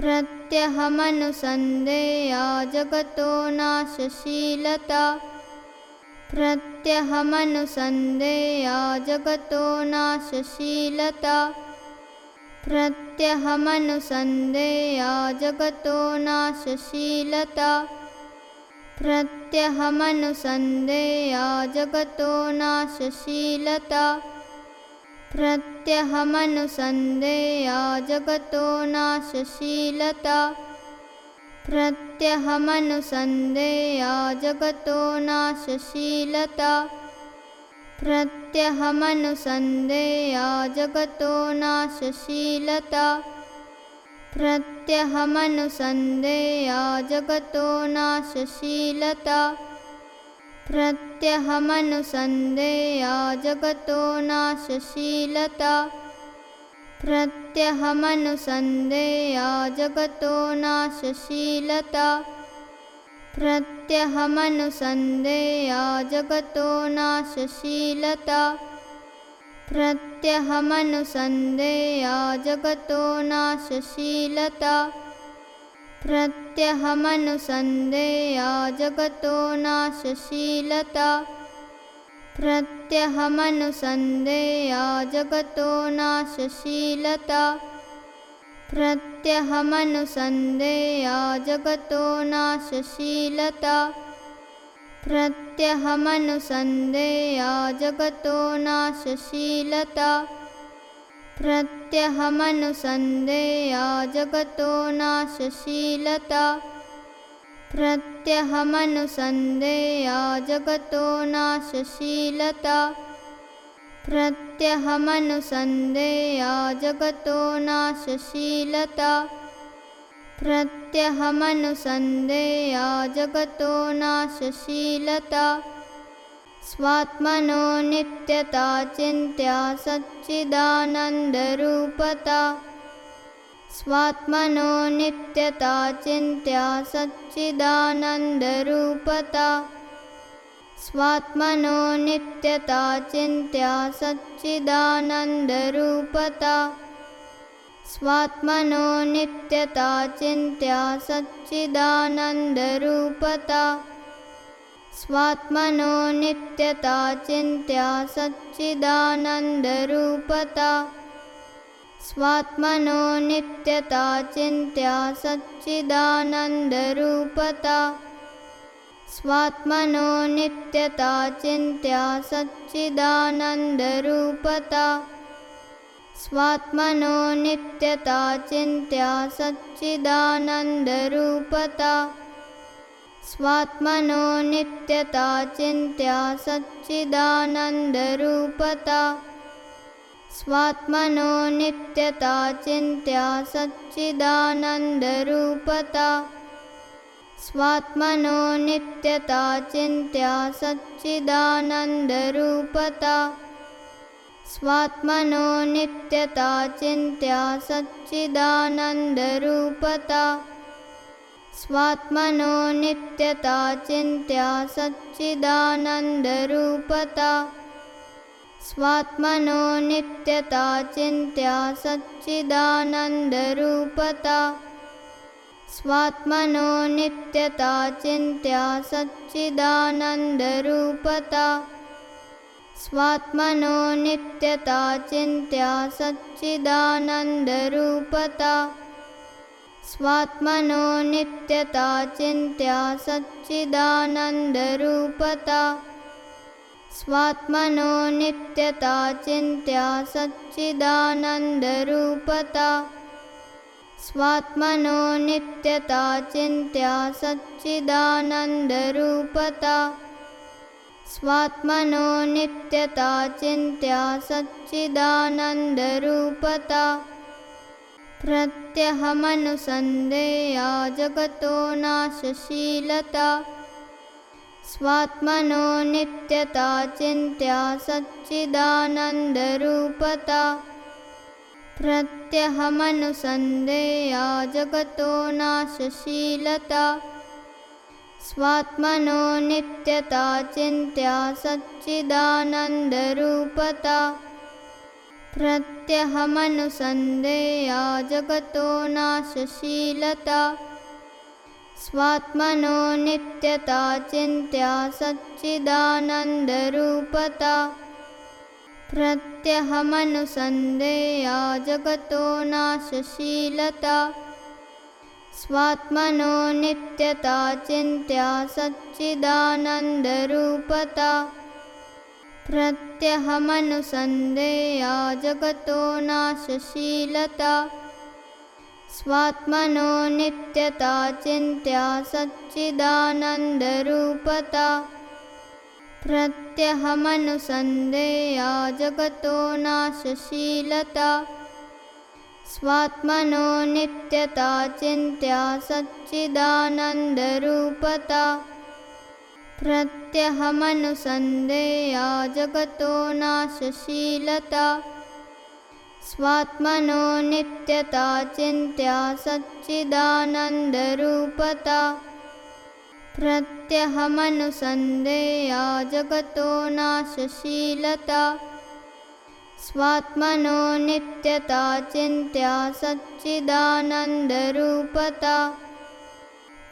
प्रत्यहमनुसन्देया जगतो नाशशीलता। प्रत्यहमनुसन्देया जगतो नाशशीलता। प्रत्यहमनुसन्देया जगतो नाशशीलता। प्रत्यहमनुसन्देया जगतो नाशशीलता प्रत्यहमनुसन्देया जगतो नाशशीलता। प्रत्यहमनुसन्देया जगतो नाशशीलता। प्रत्यहमनुसन्देया जगतो नाशशीलता। प्रत्यहमनुसन्देया जगतो नाशशीलता प्रत्यहमनुसन्देया जगतो नाशशीलता। प्रत्यहमनुसन्देया जगतो नाशशीलता। प्रत्यहमनुसन्देया जगतो नाशशीलता। प्रत्यहमनुसन्देया जगतो नाशशीलता प्रत्यहमनुसन्देया जगतो नाशशीलता प्रत्यहमनुसन्देया जगतो नाशशीलता प्रत्यहमनुसन्देया जगतो नाशशीलता प्रत्यहमनुसन्देया जगतो नाशशीलता प्रत्यहमनुसन्देया जगतो नाशशीलता प्रत्यहमनुसन्देया जगतो नाशशीलता प्रत्यहमनुसन्देया जगतो नाशशीलता प्रत्यहमनुसन्देया जगतो नाशशीलता स्वात्मनो नित्यता चिन्त्या सच्चिदानन्दरूपता। स्वात्मनो नित्यता चिन्त्या सच्चिदानन्दरूपता। स्वात्मनो नित्यता चिन्त्या सच्चिदानन्दरूपता। स्वात्मनो नित्यता चिन्त्या सच्चिदानन्दरूपता स्वात्मनो नित्यता चिन्त्या सच्चिदानन्दरूपता। स्वात्मनो नित्यता चिन्त्या सच्चिदानन्दरूपता। स्वात्मनो नित्यता चिन्त्या सच्चिदानन्दरूपता। स्वात्मनो नित्यता चिन्त्या सच्चिदानन्दरूपता स्वात्मनो नित्यता चिन्त्या सच्चिदानन्दरूपता। स्वात्मनो नित्यता चिन्त्या सच्चिदानन्दरूपता। स्वात्मनो नित्यता चिन्त्या सच्चिदानन्दरूपता। स्वात्मनो नित्यता चिन्त्या सच्चिदानन्दरूपता स्वात्मनो नित्यता चिन्त्या सच्चिदानन्दरूपता। स्वात्मनो नित्यता चिन्त्या सच्चिदानन्दरूपता। स्वात्मनो नित्यता चिन्त्या सच्चिदानन्दरूपता। स्वात्मनो नित्यता चिन्त्या सच्चिदानन्दरूपता स्वात्मनो नित्यता चिन्त्या सच्चिदानन्दरूपता। स्वात्मनो नित्यता चिन्त्या सच्चिदानन्दरूपता। स्वात्मनो नित्यता चिन्त्या सच्चिदानन्दरूपता। स्वात्मनो नित्यता चिन्त्या सच्चिदानन्दरूपता प्रत्यहमनुसन्देया जगतो नाशशीलता। स्वात्मनो नित्यता चिन्त्या सच्चिदानन्दरूपता। प्रत्यहमनुसन्देया जगतो नाशशीलता। स्वात्मनो नित्यता चिन्त्या सच्चिदानन्दरूपता प्रत्यहमनुसन्देया जगतो नाशशीलता। स्वात्मनो नित्यता चिन्त्या सच्चिदानन्दरूपता। प्रत्यहमनुसन्देया जगतो नाशशीलता। स्वात्मनो नित्यता चिन्त्या सच्चिदानन्दरूपता प्रत्यहमनुसन्देया जगतो नाशशीलता। स्वात्मनो नित्यता चिन्त्या सच्चिदानन्दरूपता। प्रत्यहमनुसन्देया जगतो नाशशीलता। स्वात्मनो नित्यता चिन्त्या सच्चिदानन्दरूपता प्रत्यहमनुसन्देया जगतो नाशशीलता। स्वात्मनो नित्यता चिन्त्या सच्चिदानन्दरूपता। प्रत्यहमनुसन्देया जगतो नाशशीलता। स्वात्मनो नित्यता चिन्त्या सच्चिदानन्दरूपता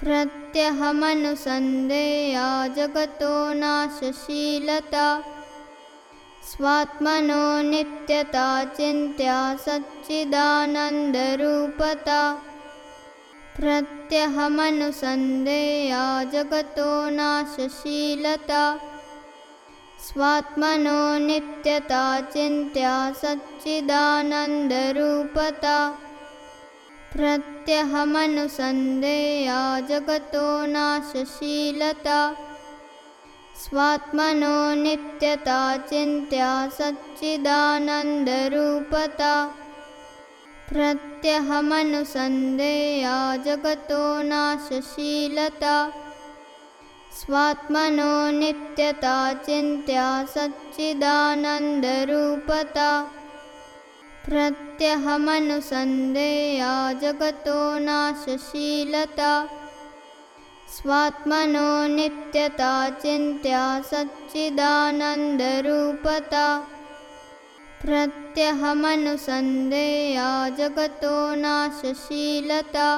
प्रत्यहमनुसन्देया जगतो नाशशीलता। स्वात्मनो नित्यता चिन्त्या सच्चिदानन्दरूपता। प्रत्यहमनुसन्देया जगतो नाशशीलता। स्वात्मनो नित्यता चिन्त्या सच्चिदानन्दरूपता प्रत्यहमनुसन्देया जगतो नाशशीलता। स्वात्मनो नित्यता चिन्त्या सच्चिदानन्दरूपता। प्रत्यहमनुसन्देया जगतो नाशशीलता। स्वात्मनो नित्यता चिन्त्या सच्चिदानन्दरूपता प्रत्यहमनुसन्देया जगतो नाशशीलता। स्वात्मनो नित्यता चिन्त्या सच्चिदानन्दरूपता। प्रत्यहमनुसन्देया जगतो नाशशीलता।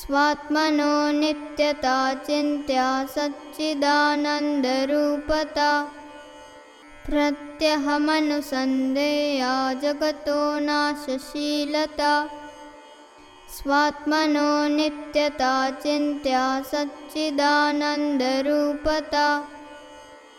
स्वात्मनो नित्यता चिन्त्या सच्चिदानन्दरूपता प्रत्यहमनुसन्देया जगतो नाशशीलता। स्वात्मनो नित्यता चिन्त्या सच्चिदानन्दरूपता